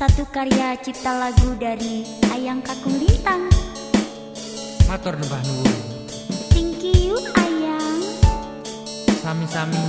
Satu karya cipta lagu dari Ayang Kakung Lintang. Matur nembah nuwun. Thank you Ayang. Sami-sami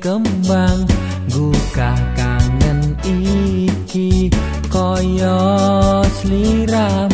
kembang gugah kangen iki kaya sliramu